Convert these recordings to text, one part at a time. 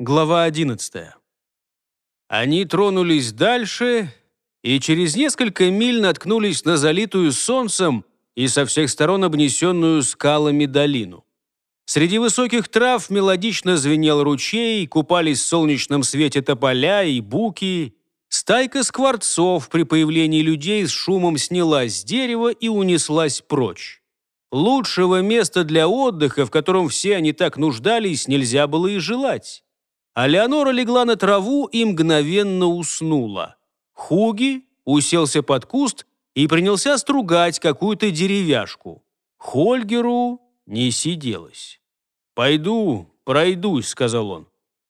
Глава 11. Они тронулись дальше и через несколько миль наткнулись на залитую солнцем и со всех сторон обнесенную скалами долину. Среди высоких трав мелодично звенел ручей, купались в солнечном свете тополя и буки. Стайка скворцов при появлении людей с шумом снялась с дерева и унеслась прочь. Лучшего места для отдыха, в котором все они так нуждались, нельзя было и желать. А Леонора легла на траву и мгновенно уснула. Хуги уселся под куст и принялся стругать какую-то деревяшку. Хольгеру не сиделось. «Пойду, пройдусь», — сказал он.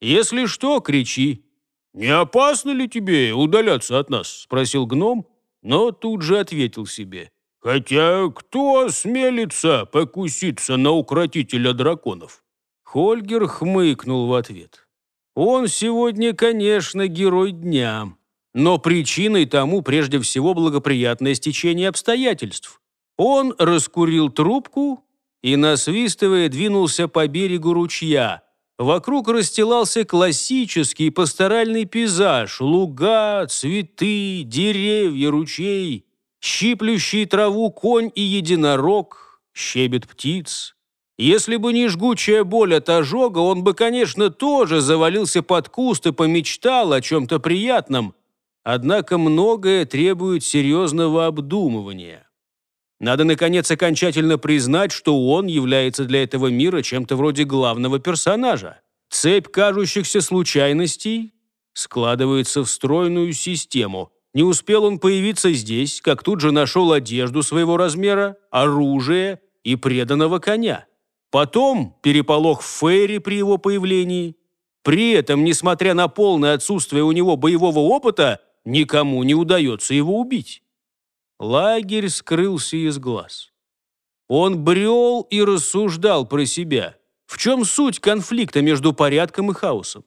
«Если что, кричи». «Не опасно ли тебе удаляться от нас?» — спросил гном, но тут же ответил себе. «Хотя кто осмелится покуситься на укротителя драконов?» Хольгер хмыкнул в ответ. Он сегодня, конечно, герой дня, но причиной тому прежде всего благоприятное стечение обстоятельств. Он раскурил трубку и, насвистывая, двинулся по берегу ручья. Вокруг расстилался классический пасторальный пейзаж – луга, цветы, деревья, ручей, щиплющий траву конь и единорог, щебет птиц. Если бы не жгучая боль от ожога, он бы, конечно, тоже завалился под куст и помечтал о чем-то приятном. Однако многое требует серьезного обдумывания. Надо, наконец, окончательно признать, что он является для этого мира чем-то вроде главного персонажа. Цепь кажущихся случайностей складывается в стройную систему. Не успел он появиться здесь, как тут же нашел одежду своего размера, оружие и преданного коня. Потом переполох в Фейри при его появлении. При этом, несмотря на полное отсутствие у него боевого опыта, никому не удается его убить. Лагерь скрылся из глаз. Он брел и рассуждал про себя. В чем суть конфликта между порядком и хаосом?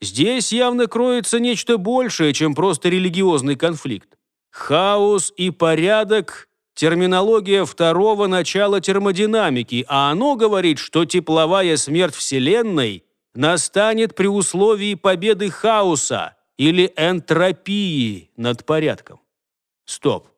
Здесь явно кроется нечто большее, чем просто религиозный конфликт. Хаос и порядок терминология второго начала термодинамики, а оно говорит, что тепловая смерть Вселенной настанет при условии победы хаоса или энтропии над порядком. Стоп.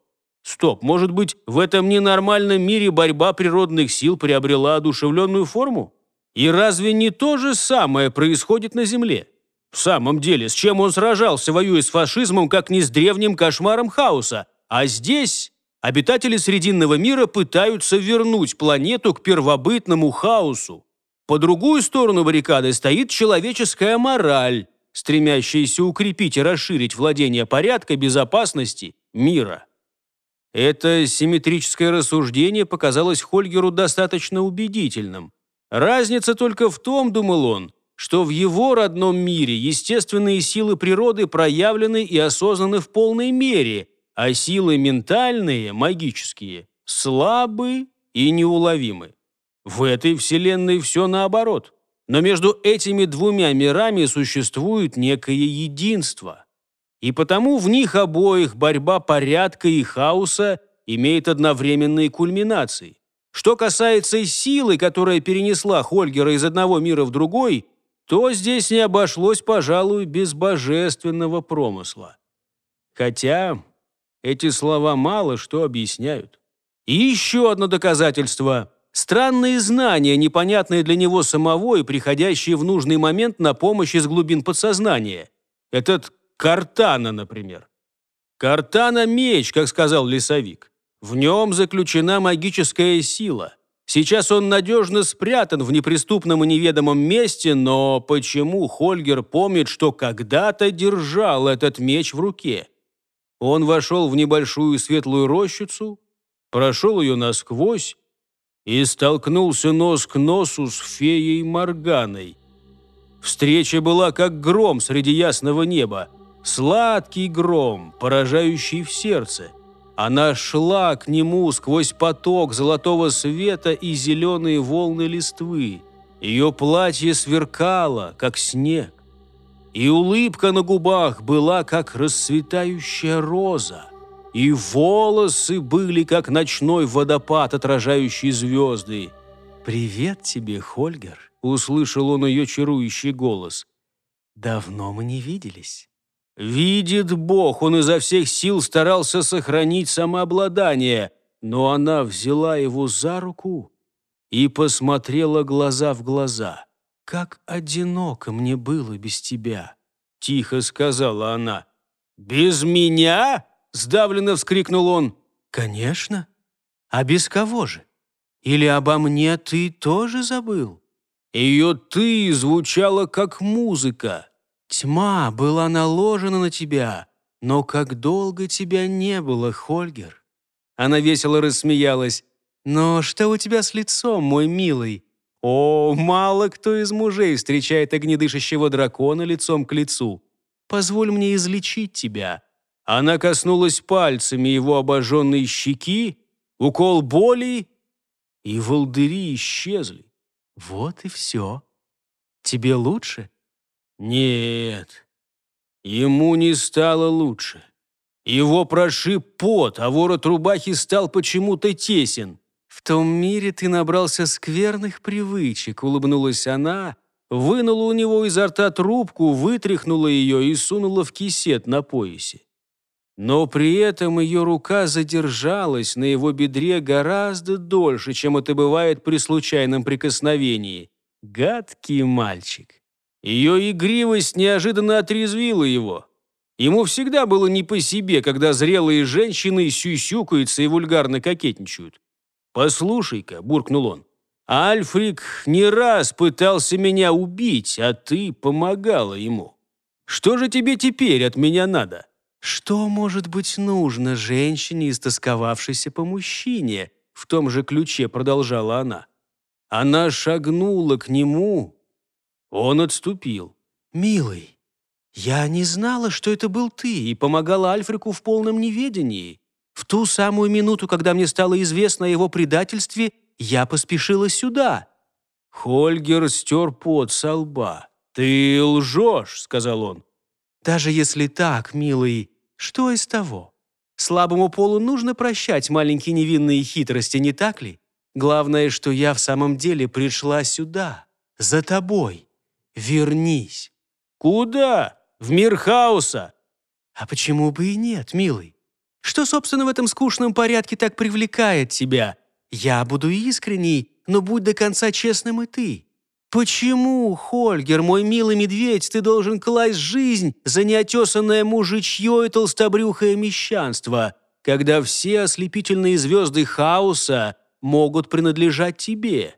Стоп, может быть, в этом ненормальном мире борьба природных сил приобрела одушевленную форму? И разве не то же самое происходит на Земле? В самом деле, с чем он сражался, воюя с фашизмом, как не с древним кошмаром хаоса? А здесь обитатели Срединного мира пытаются вернуть планету к первобытному хаосу. По другую сторону баррикады стоит человеческая мораль, стремящаяся укрепить и расширить владение порядка, безопасности, мира. Это симметрическое рассуждение показалось Хольгеру достаточно убедительным. Разница только в том, думал он, что в его родном мире естественные силы природы проявлены и осознаны в полной мере – а силы ментальные, магические, слабы и неуловимы. В этой вселенной все наоборот. Но между этими двумя мирами существует некое единство. И потому в них обоих борьба порядка и хаоса имеет одновременные кульминации. Что касается силы, которая перенесла Хольгера из одного мира в другой, то здесь не обошлось, пожалуй, без божественного промысла. Хотя эти слова мало что объясняют. И еще одно доказательство. Странные знания, непонятные для него самого и приходящие в нужный момент на помощь из глубин подсознания. Этот Картана, например. Картана – меч, как сказал лесовик. В нем заключена магическая сила. Сейчас он надежно спрятан в неприступном и неведомом месте, но почему Хольгер помнит, что когда-то держал этот меч в руке? Он вошел в небольшую светлую рощицу, прошел ее насквозь и столкнулся нос к носу с феей Морганой. Встреча была как гром среди ясного неба, сладкий гром, поражающий в сердце. Она шла к нему сквозь поток золотого света и зеленые волны листвы. Ее платье сверкало, как снег и улыбка на губах была, как расцветающая роза, и волосы были, как ночной водопад, отражающий звезды. «Привет тебе, Хольгер!» — услышал он ее чарующий голос. «Давно мы не виделись». Видит Бог, он изо всех сил старался сохранить самообладание, но она взяла его за руку и посмотрела глаза в глаза. «Как одиноко мне было без тебя», — тихо сказала она. «Без меня?» — сдавленно вскрикнул он. «Конечно. А без кого же? Или обо мне ты тоже забыл?» Ее «ты» звучало как музыка. Тьма была наложена на тебя, но как долго тебя не было, Хольгер?» Она весело рассмеялась. «Но что у тебя с лицом, мой милый? О, мало кто из мужей встречает огнедышащего дракона лицом к лицу. Позволь мне излечить тебя». Она коснулась пальцами его обожженной щеки, укол боли, и волдыри исчезли. «Вот и все. Тебе лучше?» Нет, ему не стало лучше. Его прошиб пот, а ворот рубахи стал почему-то тесен. «В том мире ты набрался скверных привычек», — улыбнулась она, вынула у него изо рта трубку, вытряхнула ее и сунула в кисет на поясе. Но при этом ее рука задержалась на его бедре гораздо дольше, чем это бывает при случайном прикосновении. Гадкий мальчик. Ее игривость неожиданно отрезвила его. Ему всегда было не по себе, когда зрелые женщины сюсюкаются и вульгарно кокетничают. «Послушай-ка», — буркнул он, — «Альфрик не раз пытался меня убить, а ты помогала ему. Что же тебе теперь от меня надо?» «Что может быть нужно женщине, истосковавшейся по мужчине?» В том же ключе продолжала она. Она шагнула к нему, он отступил. «Милый, я не знала, что это был ты, и помогала Альфрику в полном неведении. Ту самую минуту, когда мне стало известно о его предательстве, я поспешила сюда». Хольгер стер пот со лба. «Ты лжешь», — сказал он. «Даже если так, милый, что из того? Слабому полу нужно прощать маленькие невинные хитрости, не так ли? Главное, что я в самом деле пришла сюда, за тобой. Вернись. Куда? В мир хаоса. А почему бы и нет, милый? Что, собственно, в этом скучном порядке так привлекает тебя? Я буду искренней, но будь до конца честным и ты. Почему, Хольгер, мой милый медведь, ты должен класть жизнь за неотесанное мужичье и толстобрюхое мещанство, когда все ослепительные звезды хаоса могут принадлежать тебе?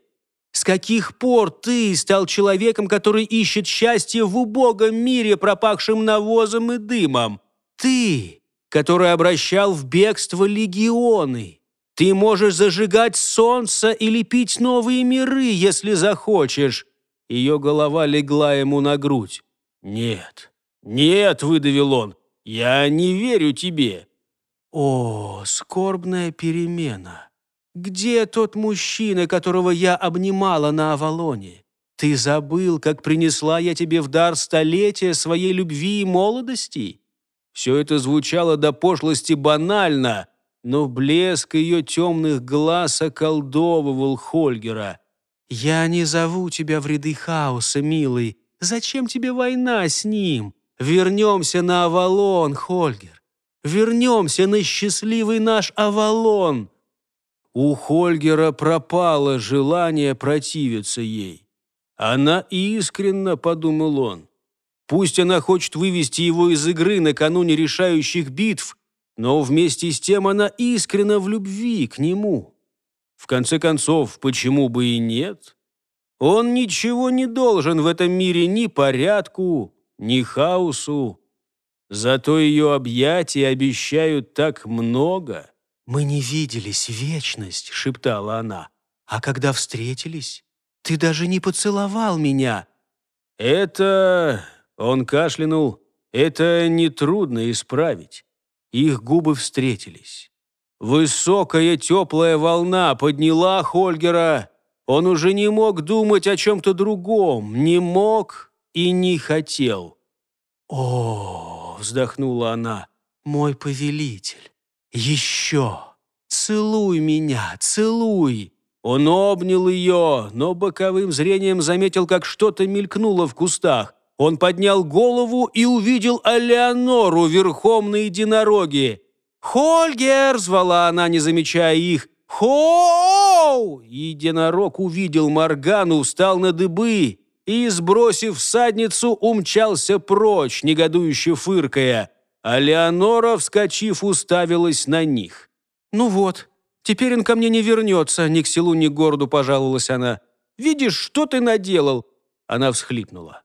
С каких пор ты стал человеком, который ищет счастье в убогом мире, пропахшем навозом и дымом? Ты, который обращал в бегство легионы. Ты можешь зажигать солнце и пить новые миры, если захочешь. Ее голова легла ему на грудь. «Нет, нет», — выдавил он, — «я не верю тебе». О, скорбная перемена. Где тот мужчина, которого я обнимала на Авалоне? Ты забыл, как принесла я тебе в дар столетия своей любви и молодости?» Все это звучало до пошлости банально, но блеск ее темных глаз околдовывал Хольгера. «Я не зову тебя в ряды хаоса, милый. Зачем тебе война с ним? Вернемся на Авалон, Хольгер. Вернемся на счастливый наш Авалон. У Хольгера пропало желание противиться ей. Она искренно, подумал он. Пусть она хочет вывести его из игры накануне решающих битв, но вместе с тем она искренна в любви к нему. В конце концов, почему бы и нет? Он ничего не должен в этом мире ни порядку, ни хаосу. Зато ее объятия обещают так много. «Мы не виделись вечность», — шептала она. «А когда встретились, ты даже не поцеловал меня». «Это...» — он кашлянул. «Это нетрудно исправить». Их губы встретились. Высокая теплая волна подняла Хольгера. Он уже не мог думать о чем-то другом, не мог и не хотел. «О!» — вздохнула она. «Мой повелитель!» Еще! Целуй меня, целуй! Он обнял ее, но боковым зрением заметил, как что-то мелькнуло в кустах. Он поднял голову и увидел Алеонору верхом на единороге. «Хольгер!» — звала она, не замечая их. «Хоу!» Единорог увидел Моргану, встал на дыбы и, сбросив всадницу, умчался прочь, негодующе фыркая. А Леонора, вскочив, уставилась на них. «Ну вот, теперь он ко мне не вернется», — ни к селу, ни к городу пожаловалась она. «Видишь, что ты наделал?» Она всхлипнула.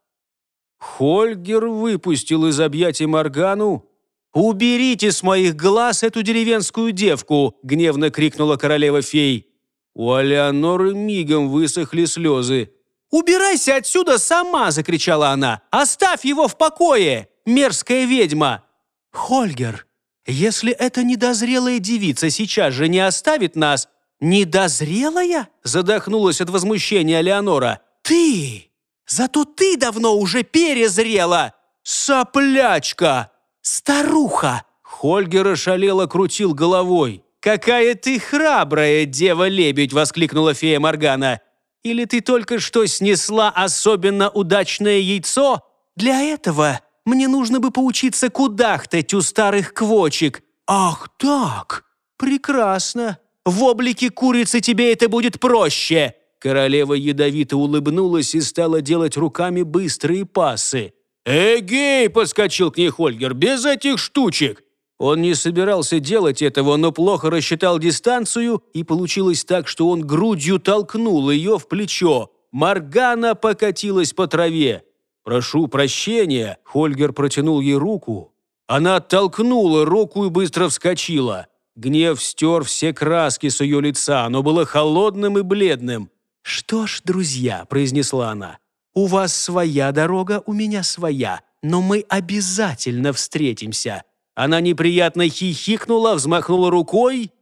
Хольгер выпустил из объятий Моргану. «Уберите с моих глаз эту деревенскую девку!» — гневно крикнула королева-фей. У Алеоноры мигом высохли слезы. «Убирайся отсюда сама!» – закричала она. «Оставь его в покое, мерзкая ведьма!» «Хольгер, если эта недозрелая девица сейчас же не оставит нас...» «Недозрелая?» – задохнулась от возмущения Леонора. «Ты! Зато ты давно уже перезрела! Соплячка! Старуха!» Хольгер ошалело крутил головой. «Какая ты храбрая, дева-лебедь!» – воскликнула фея Моргана. Или ты только что снесла особенно удачное яйцо? Для этого мне нужно бы поучиться кудахтать у старых квочек. Ах так! Прекрасно! В облике курицы тебе это будет проще!» Королева ядовито улыбнулась и стала делать руками быстрые пасы. «Эгей!» – подскочил к ней Хольгер. «Без этих штучек! Он не собирался делать этого, но плохо рассчитал дистанцию, и получилось так, что он грудью толкнул ее в плечо. Маргана покатилась по траве. «Прошу прощения», — Хольгер протянул ей руку. Она оттолкнула руку и быстро вскочила. Гнев стер все краски с ее лица, оно было холодным и бледным. «Что ж, друзья», — произнесла она, — «у вас своя дорога, у меня своя, но мы обязательно встретимся. Она неприятно хихикнула, взмахнула рукой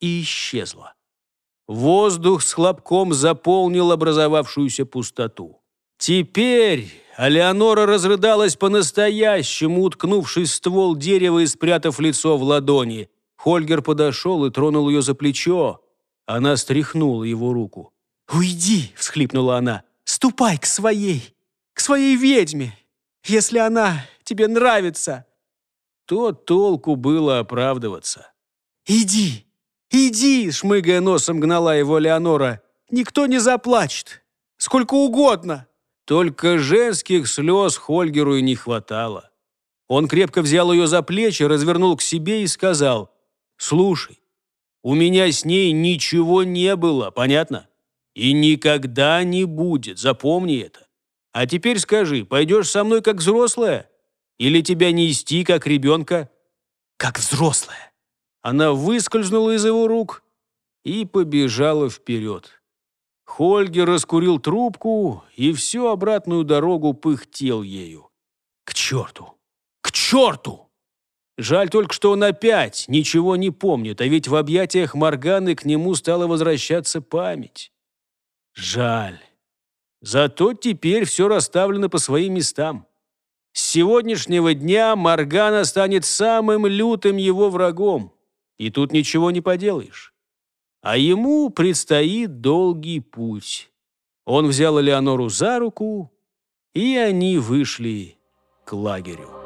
и исчезла. Воздух с хлопком заполнил образовавшуюся пустоту. Теперь Алеонора разрыдалась по-настоящему, уткнувшись в ствол дерева и спрятав лицо в ладони. Хольгер подошел и тронул ее за плечо. Она стряхнула его руку. «Уйди!» – всхлипнула она. «Ступай к своей, к своей ведьме, если она тебе нравится!» то толку было оправдываться. «Иди, иди!» – шмыгая носом гнала его Леонора. «Никто не заплачет. Сколько угодно!» Только женских слез Хольгеру и не хватало. Он крепко взял ее за плечи, развернул к себе и сказал, «Слушай, у меня с ней ничего не было, понятно? И никогда не будет, запомни это. А теперь скажи, пойдешь со мной как взрослая?» Или тебя нести, как ребенка?» «Как взрослая». Она выскользнула из его рук и побежала вперед. Хольгер раскурил трубку и всю обратную дорогу пыхтел ею. «К черту! К черту!» Жаль только, что он опять ничего не помнит, а ведь в объятиях Морганы к нему стала возвращаться память. Жаль. Зато теперь все расставлено по своим местам. С сегодняшнего дня Маргана станет самым лютым его врагом, и тут ничего не поделаешь. А ему предстоит долгий путь. Он взял Элеонору за руку, и они вышли к лагерю.